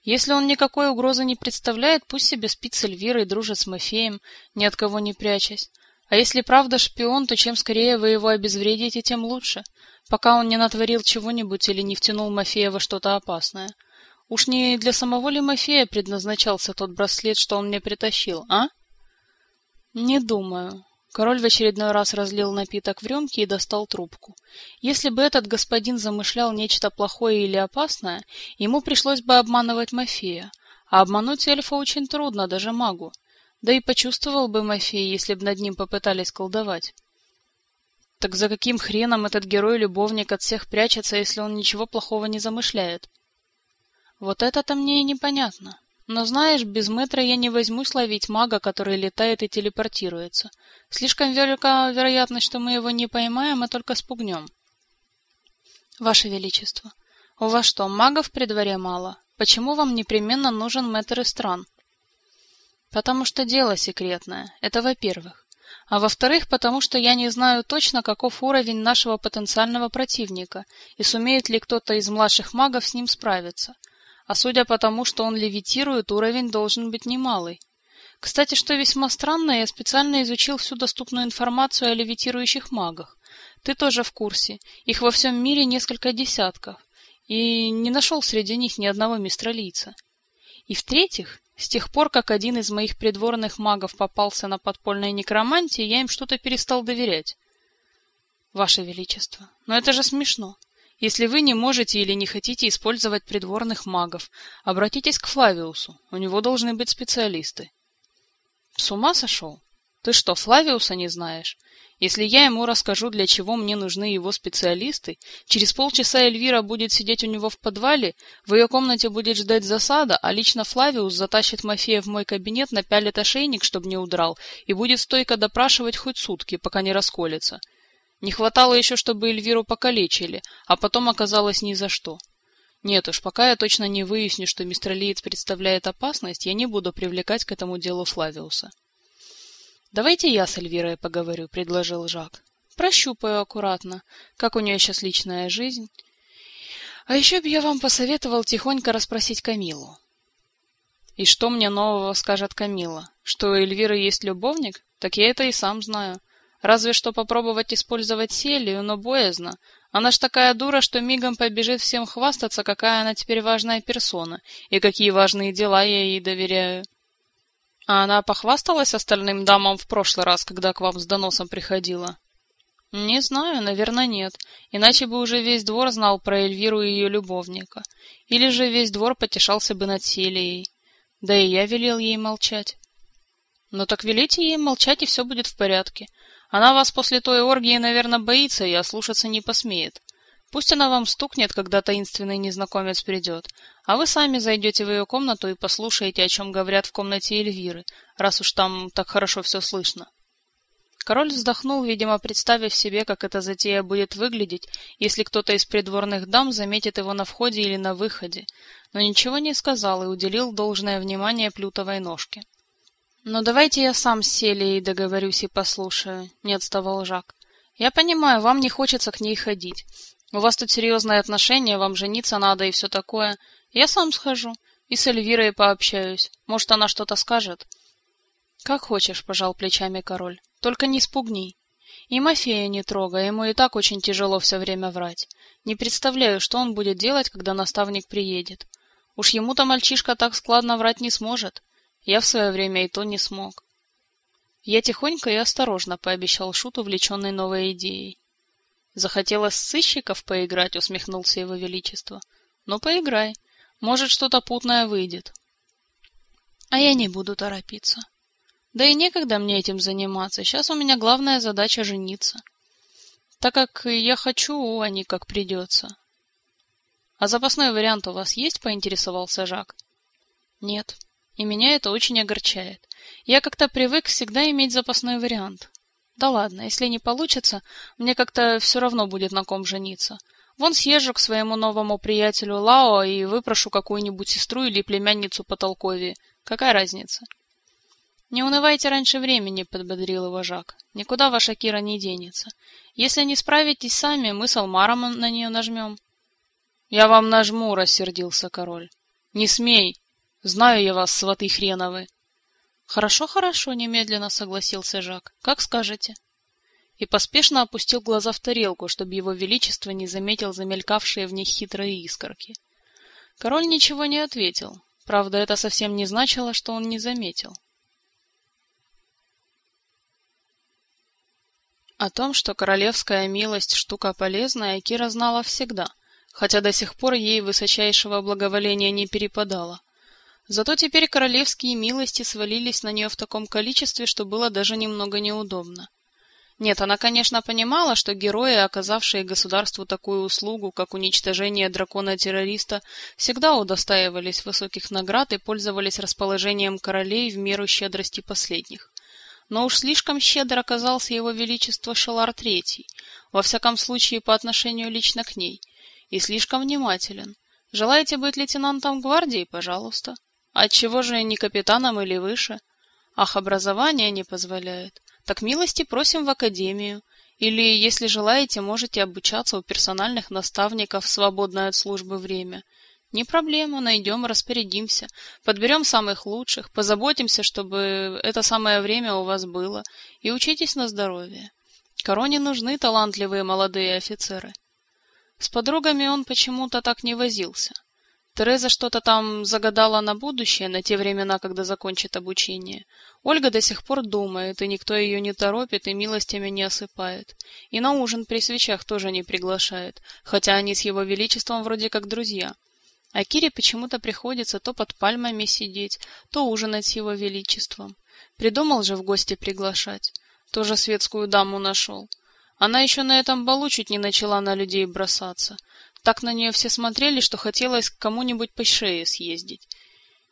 Если он никакой угрозы не представляет, пусть себе спит с Эльвирой, дружит с Мафеем, ни от кого не прячась. А если правда шпион, то чем скорее вы его обезвредите, тем лучше пока он не натворил чего-нибудь или не втянул Мафея во что-то опасное. Уж не для самого ли Мафея предназначался тот браслет, что он мне притащил, а? Не думаю. Король в очередной раз разлил напиток в рюмки и достал трубку. Если бы этот господин замышлял нечто плохое или опасное, ему пришлось бы обманывать Мафея. А обмануть эльфа очень трудно, даже магу. Да и почувствовал бы Мафей, если бы над ним попытались колдовать. Так за каким хреном этот герой-любовник от всех прячется, если он ничего плохого не замышляет? Вот это-то мне и непонятно. Но знаешь, без метра я не возьмусь ловить мага, который летает и телепортируется. Слишком велика вероятность, что мы его не поймаем, а только спугнем. Ваше Величество, у вас что, магов при дворе мало? Почему вам непременно нужен мэтр из стран? Потому что дело секретное. Это во-первых а во-вторых, потому что я не знаю точно, каков уровень нашего потенциального противника и сумеет ли кто-то из младших магов с ним справиться. А судя по тому, что он левитирует, уровень должен быть немалый. Кстати, что весьма странно, я специально изучил всю доступную информацию о левитирующих магах. Ты тоже в курсе. Их во всем мире несколько десятков. И не нашел среди них ни одного мистралийца. И в-третьих, с тех пор, как один из моих придворных магов попался на подпольной некромантии, я им что-то перестал доверять. Ваше Величество, но это же смешно. Если вы не можете или не хотите использовать придворных магов, обратитесь к Флавиусу, у него должны быть специалисты. С ума сошел? Ты что, Флавиуса не знаешь? Если я ему расскажу, для чего мне нужны его специалисты, через полчаса Эльвира будет сидеть у него в подвале, в ее комнате будет ждать засада, а лично Флавиус затащит Мафея в мой кабинет, напялит ошейник, чтобы не удрал, и будет стойко допрашивать хоть сутки, пока не расколется. Не хватало еще, чтобы Эльвиру покалечили, а потом оказалось ни за что. Нет уж, пока я точно не выясню, что мистер Лиец представляет опасность, я не буду привлекать к этому делу Флавиуса. «Давайте я с Эльвирой поговорю», — предложил Жак. «Прощупаю аккуратно, как у нее сейчас личная жизнь. А еще бы я вам посоветовал тихонько расспросить Камилу». «И что мне нового скажет Камила? Что у Эльвиры есть любовник? Так я это и сам знаю. Разве что попробовать использовать Селию, но боязно. Она ж такая дура, что мигом побежит всем хвастаться, какая она теперь важная персона, и какие важные дела я ей доверяю». А она похвасталась остальным дамам в прошлый раз, когда к вам с доносом приходила? Не знаю, наверное, нет. Иначе бы уже весь двор знал про Эльвиру и ее любовника. Или же весь двор потешался бы над Селией. Да и я велел ей молчать. Ну так велите ей молчать, и все будет в порядке. Она вас после той оргии, наверное, боится и ослушаться не посмеет. Пусть она вам стукнет, когда таинственный незнакомец придет, а вы сами зайдете в ее комнату и послушаете, о чем говорят в комнате Эльвиры, раз уж там так хорошо все слышно. Король вздохнул, видимо, представив себе, как эта затея будет выглядеть, если кто-то из придворных дам заметит его на входе или на выходе, но ничего не сказал и уделил должное внимание плютовой ножке. «Но давайте я сам с Селией договорюсь и послушаю», — не отставал Жак. «Я понимаю, вам не хочется к ней ходить, у вас тут серьезные отношения, вам жениться надо и все такое. Я сам схожу и с Эльвирой пообщаюсь. Может, она что-то скажет. Как хочешь, пожал плечами король. Только не спугни. И Мафея не трогай, ему и так очень тяжело все время врать. Не представляю, что он будет делать, когда наставник приедет. Уж ему-то мальчишка так складно врать не сможет. Я в свое время и то не смог. Я тихонько и осторожно пообещал Шут, увлеченный новой идеей. Захотелось сыщиков поиграть, усмехнулся его величество. Ну, поиграй. Может, что-то путное выйдет. А я не буду торопиться. Да и некогда мне этим заниматься. Сейчас у меня главная задача жениться. Так как я хочу, а не как придется. А запасной вариант у вас есть? поинтересовался Жак. Нет. И меня это очень огорчает. Я как-то привык всегда иметь запасной вариант. Да ладно, если не получится, мне как-то все равно будет на ком жениться. Вон съезжу к своему новому приятелю Лао и выпрошу какую-нибудь сестру или племянницу по толковее. Какая разница? Не унывайте раньше времени, подбодрил его Жак. Никуда ваша Кира не денется. Если не справитесь сами, мы с Алмаром на нее нажмем. Я вам нажму, рассердился король. Не смей. Знаю я вас, сваты хреновы. Хорошо, хорошо, немедленно согласился Жак. Как скажете. И поспешно опустил глаза в тарелку, чтобы его величество не заметил замелькавшие в них хитрые искорки. Король ничего не ответил. Правда, это совсем не значило, что он не заметил. О том, что королевская милость штука полезная, Кира знала всегда, хотя до сих пор ей высочайшего благоволения не перепадало. Зато теперь королевские милости свалились на нее в таком количестве, что было даже немного неудобно. Нет, она, конечно, понимала, что герои, оказавшие государству такую услугу, как уничтожение дракона-террориста, всегда удостаивались высоких наград и пользовались расположением королей в меру щедрости последних. Но уж слишком щедр оказался его величество Шалар III, во всяком случае по отношению лично к ней, и слишком внимателен. Желаете быть лейтенантом гвардии, пожалуйста. Отчего же не капитаном или выше? Ах, образование не позволяет. Так милости просим в академию. Или, если желаете, можете обучаться у персональных наставников в свободное от службы время. Не проблема, найдем, распорядимся. Подберем самых лучших, позаботимся, чтобы это самое время у вас было. И учитесь на здоровье. Короне нужны талантливые молодые офицеры. С подругами он почему-то так не возился. Тереза что-то там загадала на будущее, на те времена, когда закончит обучение. Ольга до сих пор думает, и никто ее не торопит и милостями не осыпает. И на ужин при свечах тоже не приглашает, хотя они с его величеством вроде как друзья. А Кире почему-то приходится то под пальмами сидеть, то ужинать с его величеством. Придумал же в гости приглашать. Тоже светскую даму нашел. Она еще на этом балу чуть не начала на людей бросаться. Так на нее все смотрели, что хотелось к кому-нибудь по шее съездить.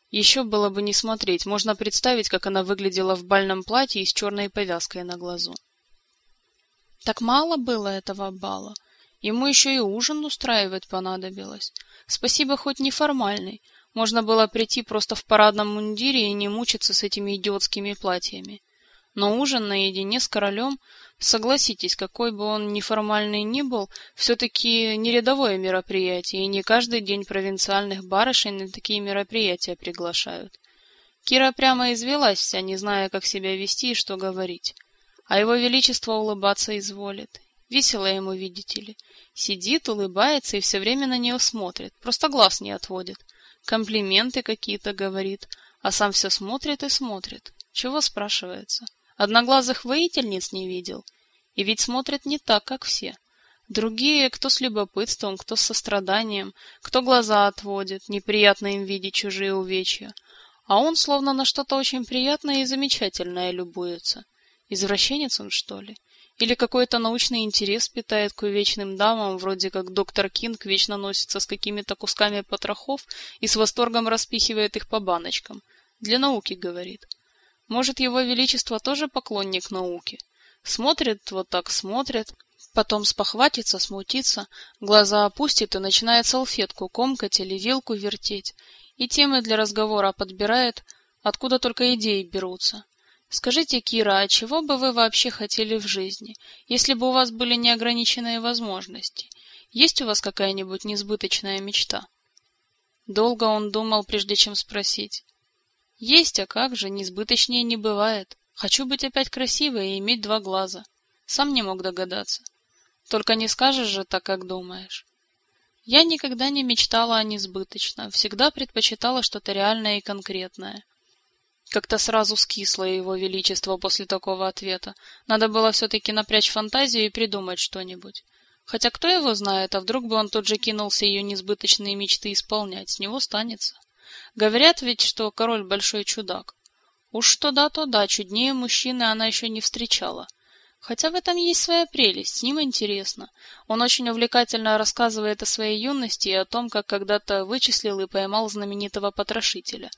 Еще было бы не смотреть, можно представить, как она выглядела в бальном платье и с черной повязкой на глазу. Так мало было этого бала. Ему еще и ужин устраивать понадобилось. Спасибо, хоть неформальный. Можно было прийти просто в парадном мундире и не мучиться с этими идиотскими платьями. Но ужин наедине с королем Согласитесь, какой бы он неформальный ни был, все-таки не рядовое мероприятие, и не каждый день провинциальных барышень на такие мероприятия приглашают. Кира прямо извелась вся, не зная, как себя вести и что говорить. А его величество улыбаться изволит. Весело ему, видите ли. Сидит, улыбается и все время на нее смотрит, просто глаз не отводит. Комплименты какие-то говорит, а сам все смотрит и смотрит. Чего спрашивается? Одноглазых воительниц не видел. И ведь смотрят не так, как все. Другие, кто с любопытством, кто с состраданием, кто глаза отводит, неприятно им видеть чужие увечья. А он словно на что-то очень приятное и замечательное любуется. Извращенец он, что ли? Или какой-то научный интерес питает к увечным дамам, вроде как доктор Кинг вечно носится с какими-то кусками потрохов и с восторгом распихивает их по баночкам. Для науки, говорит. Может, его величество тоже поклонник науки? Смотрит вот так, смотрит, потом спохватится, смутится, глаза опустит и начинает салфетку комкать или вилку вертеть, и темы для разговора подбирает, откуда только идеи берутся. Скажите, Кира, а чего бы вы вообще хотели в жизни, если бы у вас были неограниченные возможности? Есть у вас какая-нибудь несбыточная мечта? Долго он думал, прежде чем спросить. Есть, а как же, несбыточнее не бывает. Хочу быть опять красивой и иметь два глаза. Сам не мог догадаться. Только не скажешь же так, как думаешь. Я никогда не мечтала о несбыточном, всегда предпочитала что-то реальное и конкретное. Как-то сразу скисло его величество после такого ответа. Надо было все-таки напрячь фантазию и придумать что-нибудь. Хотя кто его знает, а вдруг бы он тут же кинулся ее несбыточные мечты исполнять, с него станется. Говорят ведь, что король большой чудак. Уж что да, то да, чуднее мужчины она еще не встречала. Хотя в этом есть своя прелесть, с ним интересно. Он очень увлекательно рассказывает о своей юности и о том, как когда-то вычислил и поймал знаменитого потрошителя.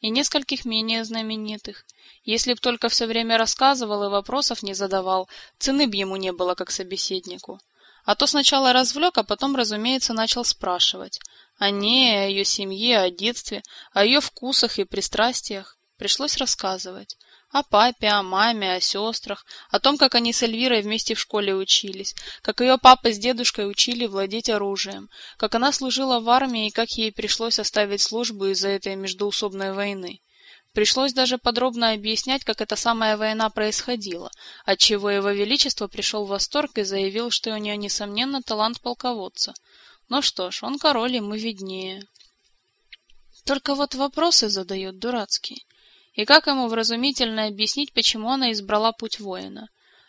И нескольких менее знаменитых. Если б только все время рассказывал и вопросов не задавал, цены б ему не было как собеседнику. А то сначала развлек, а потом, разумеется, начал спрашивать. О ней, о ее семье, о детстве, о ее вкусах и пристрастиях. Пришлось рассказывать. О папе, о маме, о сестрах, о том, как они с Эльвирой вместе в школе учились, как ее папа с дедушкой учили владеть оружием, как она служила в армии и как ей пришлось оставить службу из-за этой междоусобной войны. Пришлось даже подробно объяснять, как эта самая война происходила, отчего его величество пришел в восторг и заявил, что у нее несомненно талант полководца. Ну что ж, он король, ему виднее. Только вот вопросы задает дурацкие. И как ему вразумительно объяснить, почему она избрала путь воина?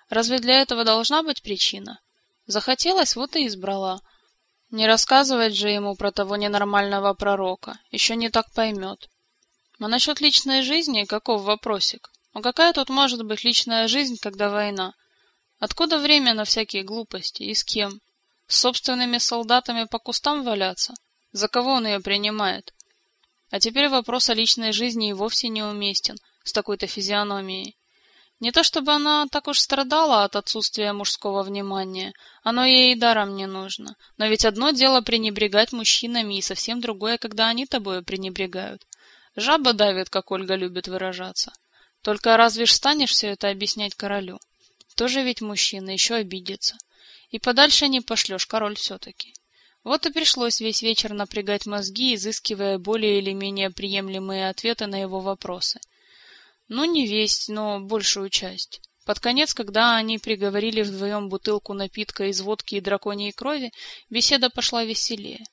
Разве для этого должна быть причина? Захотелось, вот и избрала. Не рассказывать же ему про того ненормального пророка, еще не так поймет. А насчет личной жизни каков вопросик? Ну какая тут может быть личная жизнь, когда война? Откуда время на всякие глупости и с кем? Собственными солдатами по кустам валяться? За кого он ее принимает? А теперь вопрос о личной жизни и вовсе неуместен с такой-то физиономией. Не то чтобы она так уж страдала от отсутствия мужского внимания, оно ей и даром не нужно. Но ведь одно дело пренебрегать мужчинами, и совсем другое, когда они тобою пренебрегают. Жаба давит, как Ольга любит выражаться. Только разве ж станешь все это объяснять королю? Тоже ведь мужчина, еще обидится. И подальше не пошлешь, король все-таки. Вот и пришлось весь вечер напрягать мозги, изыскивая более или менее приемлемые ответы на его вопросы. Ну, не весь, но большую часть. Под конец, когда они приговорили вдвоем бутылку напитка из водки и драконьей крови, беседа пошла веселее.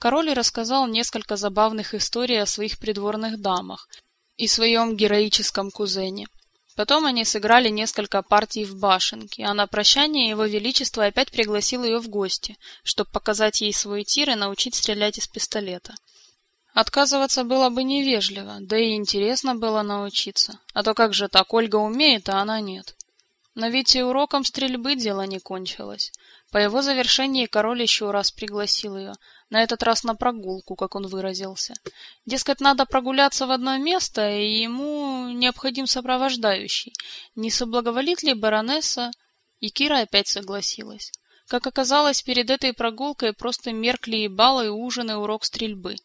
Король рассказал несколько забавных историй о своих придворных дамах и своем героическом кузене. Потом они сыграли несколько партий в башенке, а на прощание его величество опять пригласил ее в гости, чтобы показать ей свой тир и научить стрелять из пистолета. Отказываться было бы невежливо, да и интересно было научиться. А то как же так, Ольга умеет, а она нет. Но ведь и уроком стрельбы дело не кончилось. По его завершении король еще раз пригласил ее, на этот раз на прогулку, как он выразился. Дескать, надо прогуляться в одно место, и ему необходим сопровождающий. Не соблаговолит ли баронесса? И Кира опять согласилась. Как оказалось, перед этой прогулкой просто меркли и балы, и ужин, и урок стрельбы.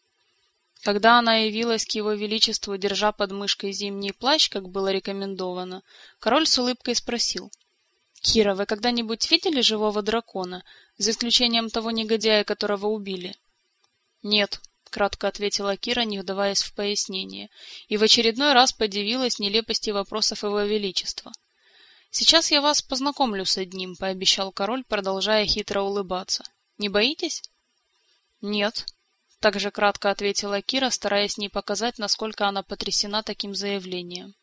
Когда она явилась к его величеству, держа под мышкой зимний плащ, как было рекомендовано, король с улыбкой спросил — Кира, вы когда-нибудь видели живого дракона, за исключением того негодяя, которого убили? Нет, кратко ответила Кира, не вдаваясь в пояснение, и в очередной раз подивилась нелепости вопросов его величества. Сейчас я вас познакомлю с одним, пообещал король, продолжая хитро улыбаться. Не боитесь? Нет, также кратко ответила Кира, стараясь не показать, насколько она потрясена таким заявлением.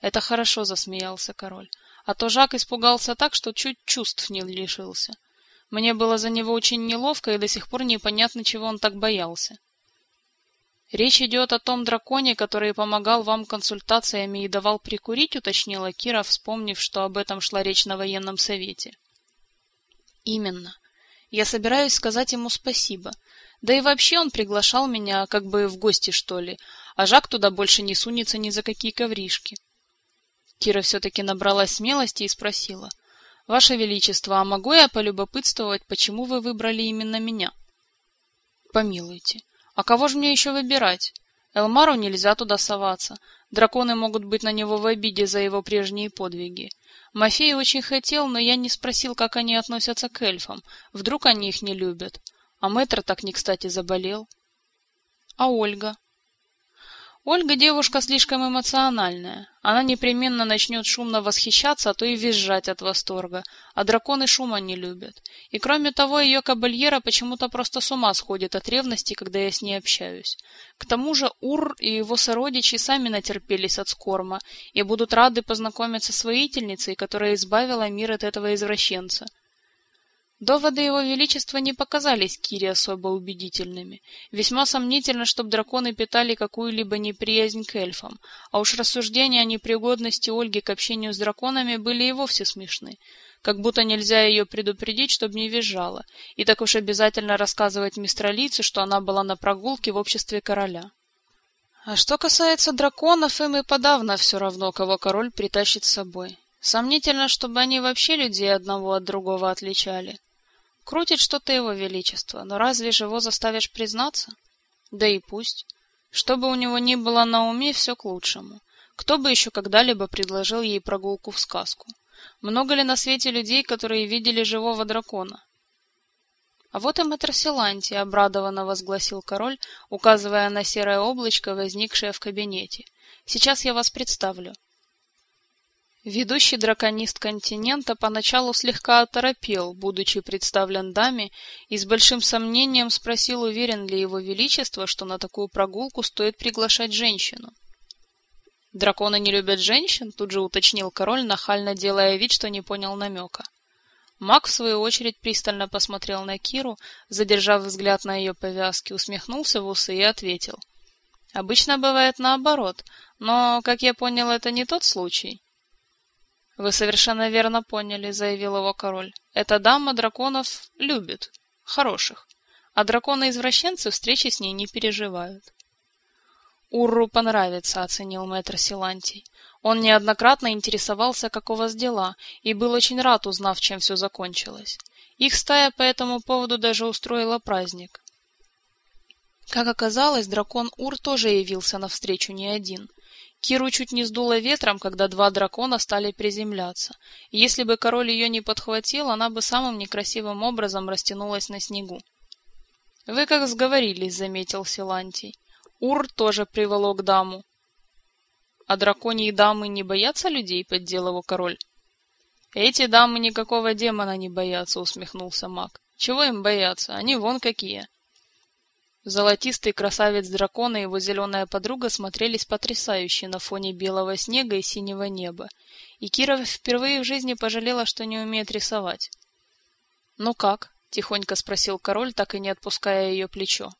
Это хорошо, засмеялся король. А то Жак испугался так, что чуть чувств не лишился. Мне было за него очень неловко, и до сих пор непонятно, чего он так боялся. Речь идет о том драконе, который помогал вам консультациями и давал прикурить, уточнила Кира, вспомнив, что об этом шла речь на военном совете. Именно. Я собираюсь сказать ему спасибо. Да и вообще он приглашал меня как бы в гости, что ли, а Жак туда больше не сунется ни за какие ковришки. Кира все-таки набралась смелости и спросила. «Ваше Величество, а могу я полюбопытствовать, почему вы выбрали именно меня?» «Помилуйте. А кого же мне еще выбирать? Элмару нельзя туда соваться. Драконы могут быть на него в обиде за его прежние подвиги. Мафей очень хотел, но я не спросил, как они относятся к эльфам. Вдруг они их не любят. А мэтр так не кстати заболел. А Ольга? Ольга девушка слишком эмоциональная. Она непременно начнет шумно восхищаться, а то и визжать от восторга. А драконы шума не любят. И кроме того, ее кабальера почему-то просто с ума сходит от ревности, когда я с ней общаюсь. К тому же Ур и его сородичи сами натерпелись от скорма и будут рады познакомиться с воительницей, которая избавила мир от этого извращенца. Доводы его величества не показались Кире особо убедительными. Весьма сомнительно, чтобы драконы питали какую-либо неприязнь к эльфам, а уж рассуждения о непригодности Ольги к общению с драконами были и вовсе смешны. Как будто нельзя ее предупредить, чтобы не визжала, и так уж обязательно рассказывать мистралице, что она была на прогулке в обществе короля. А что касается драконов, им и подавно все равно, кого король притащит с собой. Сомнительно, чтобы они вообще людей одного от другого отличали. Крутит что-то его величество, но разве же его заставишь признаться? Да и пусть. Что бы у него ни было на уме, все к лучшему. Кто бы еще когда-либо предложил ей прогулку в сказку? Много ли на свете людей, которые видели живого дракона? А вот и мэтр Силанти, обрадованно возгласил король, указывая на серое облачко, возникшее в кабинете. Сейчас я вас представлю. Ведущий драконист континента поначалу слегка оторопел, будучи представлен даме, и с большим сомнением спросил, уверен ли его величество, что на такую прогулку стоит приглашать женщину. «Драконы не любят женщин?» — тут же уточнил король, нахально делая вид, что не понял намека. Маг, в свою очередь, пристально посмотрел на Киру, задержав взгляд на ее повязки, усмехнулся в усы и ответил. «Обычно бывает наоборот, но, как я понял, это не тот случай». Вы совершенно верно поняли, заявил его король. Эта дама драконов любит, хороших, а драконы-извращенцы встречи с ней не переживают. Урру понравится, оценил мэтр Силантий. Он неоднократно интересовался, как у вас дела, и был очень рад, узнав, чем все закончилось. Их стая по этому поводу даже устроила праздник. Как оказалось, дракон Ур тоже явился навстречу не один. Киру чуть не сдуло ветром, когда два дракона стали приземляться. И если бы король ее не подхватил, она бы самым некрасивым образом растянулась на снегу. Вы как сговорились, заметил Силантий. Ур тоже приволок даму. А драконьи дамы не боятся людей, поддел его король. Эти дамы никакого демона не боятся, усмехнулся маг. Чего им бояться? Они вон какие. Золотистый красавец дракона и его зеленая подруга смотрелись потрясающе на фоне белого снега и синего неба, и Кира впервые в жизни пожалела, что не умеет рисовать. «Ну как?» — тихонько спросил король, так и не отпуская ее плечо.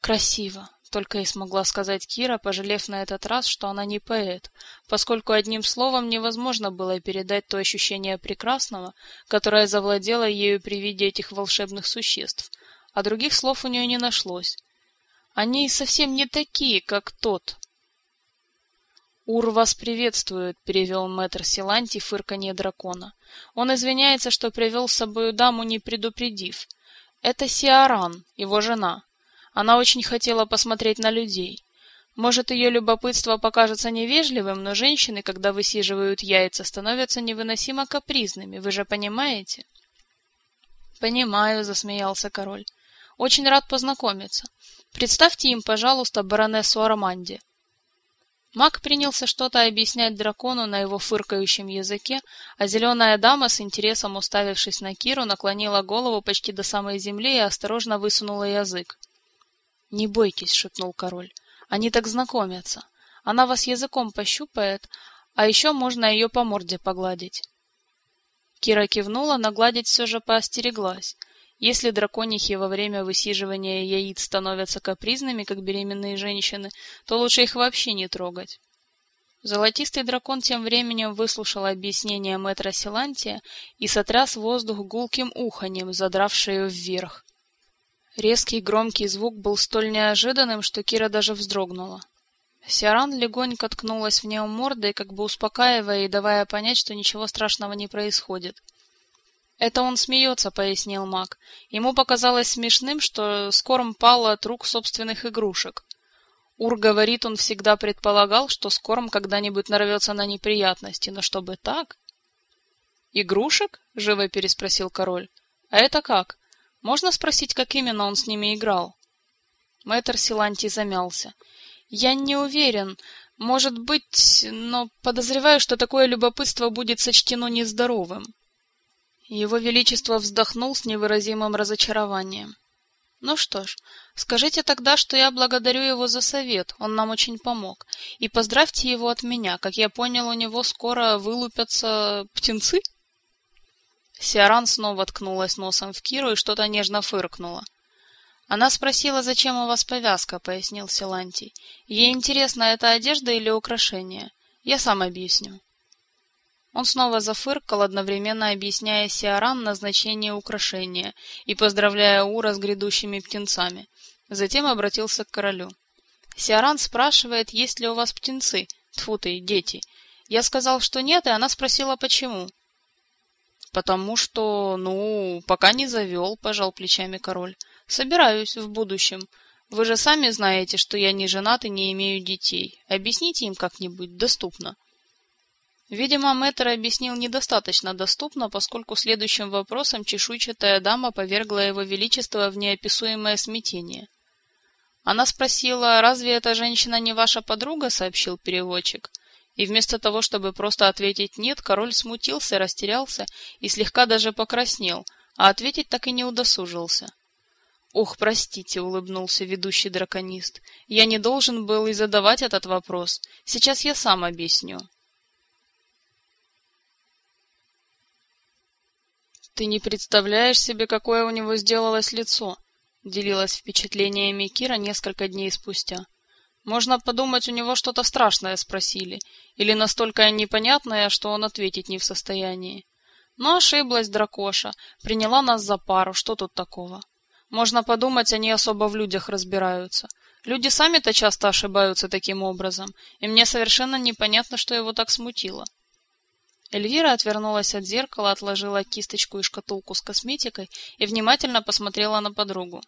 «Красиво», — только и смогла сказать Кира, пожалев на этот раз, что она не поэт, поскольку одним словом невозможно было передать то ощущение прекрасного, которое завладело ею при виде этих волшебных существ — а других слов у нее не нашлось. Они совсем не такие, как тот. «Ур вас приветствует», — перевел мэтр Силанти фырканье дракона. «Он извиняется, что привел с собой даму, не предупредив. Это Сиаран, его жена. Она очень хотела посмотреть на людей. Может, ее любопытство покажется невежливым, но женщины, когда высиживают яйца, становятся невыносимо капризными, вы же понимаете?» «Понимаю», — засмеялся король. Очень рад познакомиться. Представьте им, пожалуйста, баронессу Арманди. Маг принялся что-то объяснять дракону на его фыркающем языке, а зеленая дама, с интересом уставившись на Киру, наклонила голову почти до самой земли и осторожно высунула язык. «Не бойтесь», — шепнул король, — «они так знакомятся. Она вас языком пощупает, а еще можно ее по морде погладить». Кира кивнула, но гладить все же поостереглась. Если драконихи во время высиживания яиц становятся капризными, как беременные женщины, то лучше их вообще не трогать. Золотистый дракон тем временем выслушал объяснение мэтра Силантия и сотряс воздух гулким уханьем, задрав шею вверх. Резкий громкий звук был столь неожиданным, что Кира даже вздрогнула. Сиаран легонько ткнулась в нее мордой, как бы успокаивая и давая понять, что ничего страшного не происходит. «Это он смеется», — пояснил маг. Ему показалось смешным, что Скорм пал от рук собственных игрушек. Ур говорит, он всегда предполагал, что Скорм когда-нибудь нарвется на неприятности, но чтобы так... «Игрушек?» — живо переспросил король. «А это как? Можно спросить, как именно он с ними играл?» Мэтр Силантий замялся. «Я не уверен. Может быть, но подозреваю, что такое любопытство будет сочтено нездоровым». Его Величество вздохнул с невыразимым разочарованием. Ну что ж, скажите тогда, что я благодарю его за совет, он нам очень помог. И поздравьте его от меня, как я понял, у него скоро вылупятся птенцы? Сиаран снова ткнулась носом в Киру и что-то нежно фыркнула. Она спросила, зачем у вас повязка, пояснил Силантий. Ей интересно, это одежда или украшение. Я сам объясню. Он снова зафыркал, одновременно объясняя Сиаран назначение украшения и поздравляя Ура с грядущими птенцами. Затем обратился к королю. Сиаран спрашивает, есть ли у вас птенцы. Тьфу ты, дети. Я сказал, что нет, и она спросила, почему. Потому что, ну, пока не завел, пожал плечами король. Собираюсь в будущем. Вы же сами знаете, что я не женат и не имею детей. Объясните им как-нибудь доступно. Видимо, мэтр объяснил недостаточно доступно, поскольку следующим вопросом чешуйчатая дама повергла его величество в неописуемое смятение. Она спросила, «Разве эта женщина не ваша подруга?» — сообщил переводчик. И вместо того, чтобы просто ответить «нет», король смутился, растерялся и слегка даже покраснел, а ответить так и не удосужился. «Ох, простите», — улыбнулся ведущий драконист, — «я не должен был и задавать этот вопрос. Сейчас я сам объясню». Ты не представляешь себе, какое у него сделалось лицо, делилась впечатлениями Кира несколько дней спустя. Можно подумать, у него что-то страшное спросили, или настолько непонятное, что он ответить не в состоянии. Но ошиблась дракоша, приняла нас за пару, что тут такого? Можно подумать, они особо в людях разбираются. Люди сами-то часто ошибаются таким образом, и мне совершенно непонятно, что его так смутило. Эльвира отвернулась от зеркала, отложила кисточку и шкатулку с косметикой и внимательно посмотрела на подругу.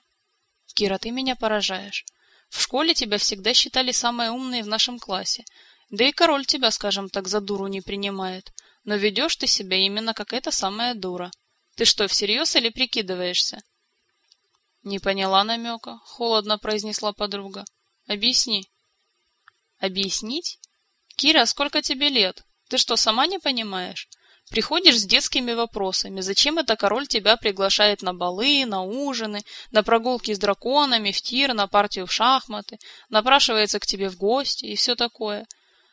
«Кира, ты меня поражаешь. В школе тебя всегда считали самой умной в нашем классе. Да и король тебя, скажем так, за дуру не принимает. Но ведешь ты себя именно как эта самая дура. Ты что, всерьез или прикидываешься?» «Не поняла намека», — холодно произнесла подруга. «Объясни». «Объяснить? Кира, сколько тебе лет? Ты что, сама не понимаешь? Приходишь с детскими вопросами, зачем это король тебя приглашает на балы, на ужины, на прогулки с драконами, в тир, на партию в шахматы, напрашивается к тебе в гости и все такое.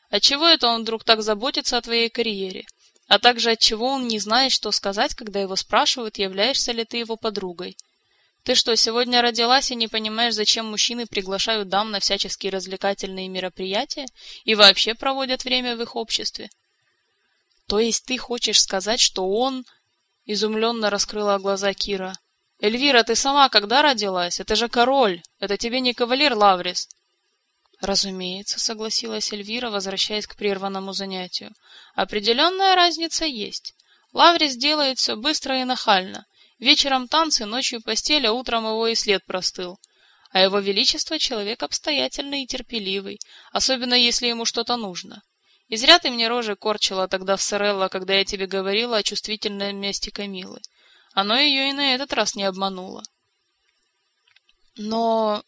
Отчего это он вдруг так заботится о твоей карьере? А также отчего он не знает, что сказать, когда его спрашивают, являешься ли ты его подругой? Ты что, сегодня родилась и не понимаешь, зачем мужчины приглашают дам на всяческие развлекательные мероприятия и вообще проводят время в их обществе? То есть ты хочешь сказать, что он... Изумленно раскрыла глаза Кира. Эльвира, ты сама когда родилась? Это же король. Это тебе не кавалер Лаврис. Разумеется, согласилась Эльвира, возвращаясь к прерванному занятию. Определенная разница есть. Лаврис делает все быстро и нахально. Вечером танцы, ночью постель, а утром его и след простыл. А его величество человек обстоятельный и терпеливый, особенно если ему что-то нужно. И зря ты мне рожи корчила тогда в Сорелло, когда я тебе говорила о чувствительном месте Камилы. Оно ее и на этот раз не обмануло. Но...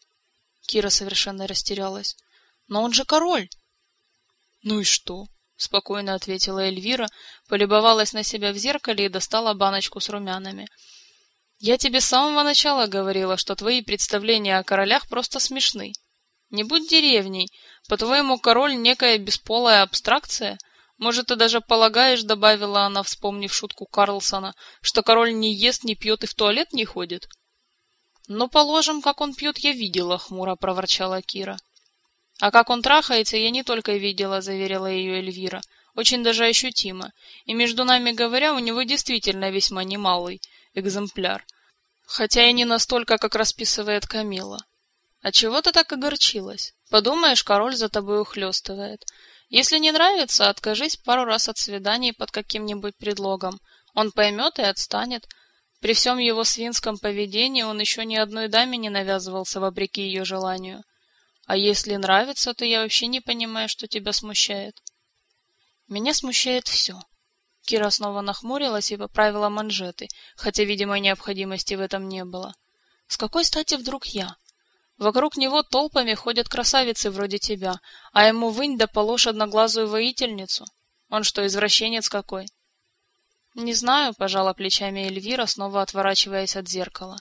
Кира совершенно растерялась. Но он же король. Ну и что? Спокойно ответила Эльвира, полюбовалась на себя в зеркале и достала баночку с румянами. Я тебе с самого начала говорила, что твои представления о королях просто смешны. Не будь деревней. По-твоему, король некая бесполая абстракция? Может, ты даже полагаешь, добавила она, вспомнив шутку Карлсона, что король не ест, не пьет и в туалет не ходит? Ну, положим, как он пьет, я видела, хмуро проворчала Кира. А как он трахается, я не только видела, заверила ее Эльвира. Очень даже ощутимо. И между нами говоря, у него действительно весьма немалый экземпляр. Хотя и не настолько, как расписывает Камила. А чего ты так огорчилась? Подумаешь, король за тобой ухлёстывает. Если не нравится, откажись пару раз от свиданий под каким-нибудь предлогом. Он поймет и отстанет. При всем его свинском поведении он еще ни одной даме не навязывался вопреки ее желанию. А если нравится, то я вообще не понимаю, что тебя смущает. Меня смущает все. Кира снова нахмурилась и поправила манжеты, хотя видимой необходимости в этом не было. С какой стати вдруг я? Вокруг него толпами ходят красавицы вроде тебя, а ему вынь да положь одноглазую воительницу. Он что, извращенец какой? Не знаю, пожала плечами Эльвира, снова отворачиваясь от зеркала.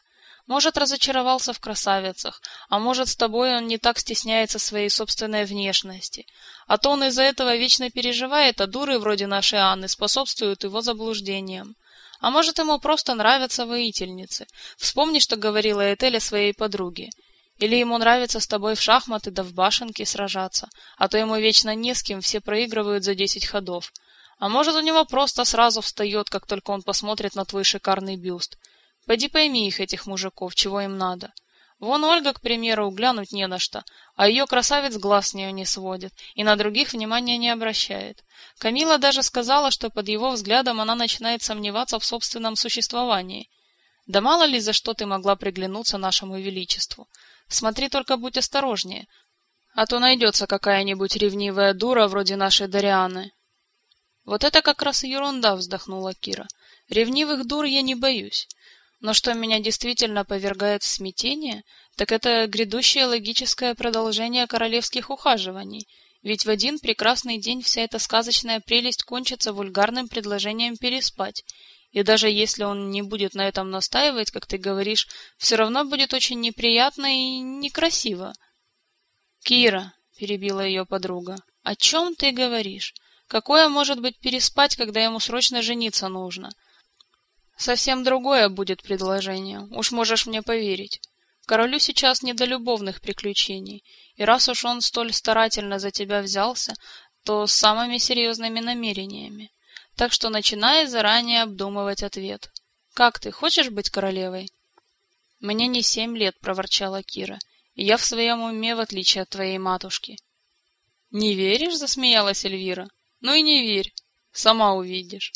Может, разочаровался в красавицах, а может, с тобой он не так стесняется своей собственной внешности. А то он из-за этого вечно переживает, а дуры вроде нашей Анны способствуют его заблуждениям. А может, ему просто нравятся воительницы. Вспомни, что говорила Этель своей подруге. Или ему нравится с тобой в шахматы да в башенке сражаться, а то ему вечно не с кем, все проигрывают за десять ходов. А может, у него просто сразу встает, как только он посмотрит на твой шикарный бюст. Пойди пойми их, этих мужиков, чего им надо. Вон Ольга, к примеру, глянуть не на что, а ее красавец глаз с нее не сводит и на других внимания не обращает. Камила даже сказала, что под его взглядом она начинает сомневаться в собственном существовании. Да мало ли за что ты могла приглянуться нашему величеству. Смотри только будь осторожнее, а то найдется какая-нибудь ревнивая дура вроде нашей Дарианы. Вот это как раз ерунда, вздохнула Кира. Ревнивых дур я не боюсь. Но что меня действительно повергает в смятение, так это грядущее логическое продолжение королевских ухаживаний. Ведь в один прекрасный день вся эта сказочная прелесть кончится вульгарным предложением переспать. И даже если он не будет на этом настаивать, как ты говоришь, все равно будет очень неприятно и некрасиво. Кира, перебила ее подруга. О чем ты говоришь? Какое может быть переспать, когда ему срочно жениться нужно? Совсем другое будет предложение, уж можешь мне поверить. Королю сейчас не до любовных приключений, и раз уж он столь старательно за тебя взялся, то с самыми серьезными намерениями. Так что начинай заранее обдумывать ответ. Как ты, хочешь быть королевой? Мне не семь лет, проворчала Кира, я в своем уме, в отличие от твоей матушки. Не веришь, засмеялась Эльвира. Ну и не верь, сама увидишь.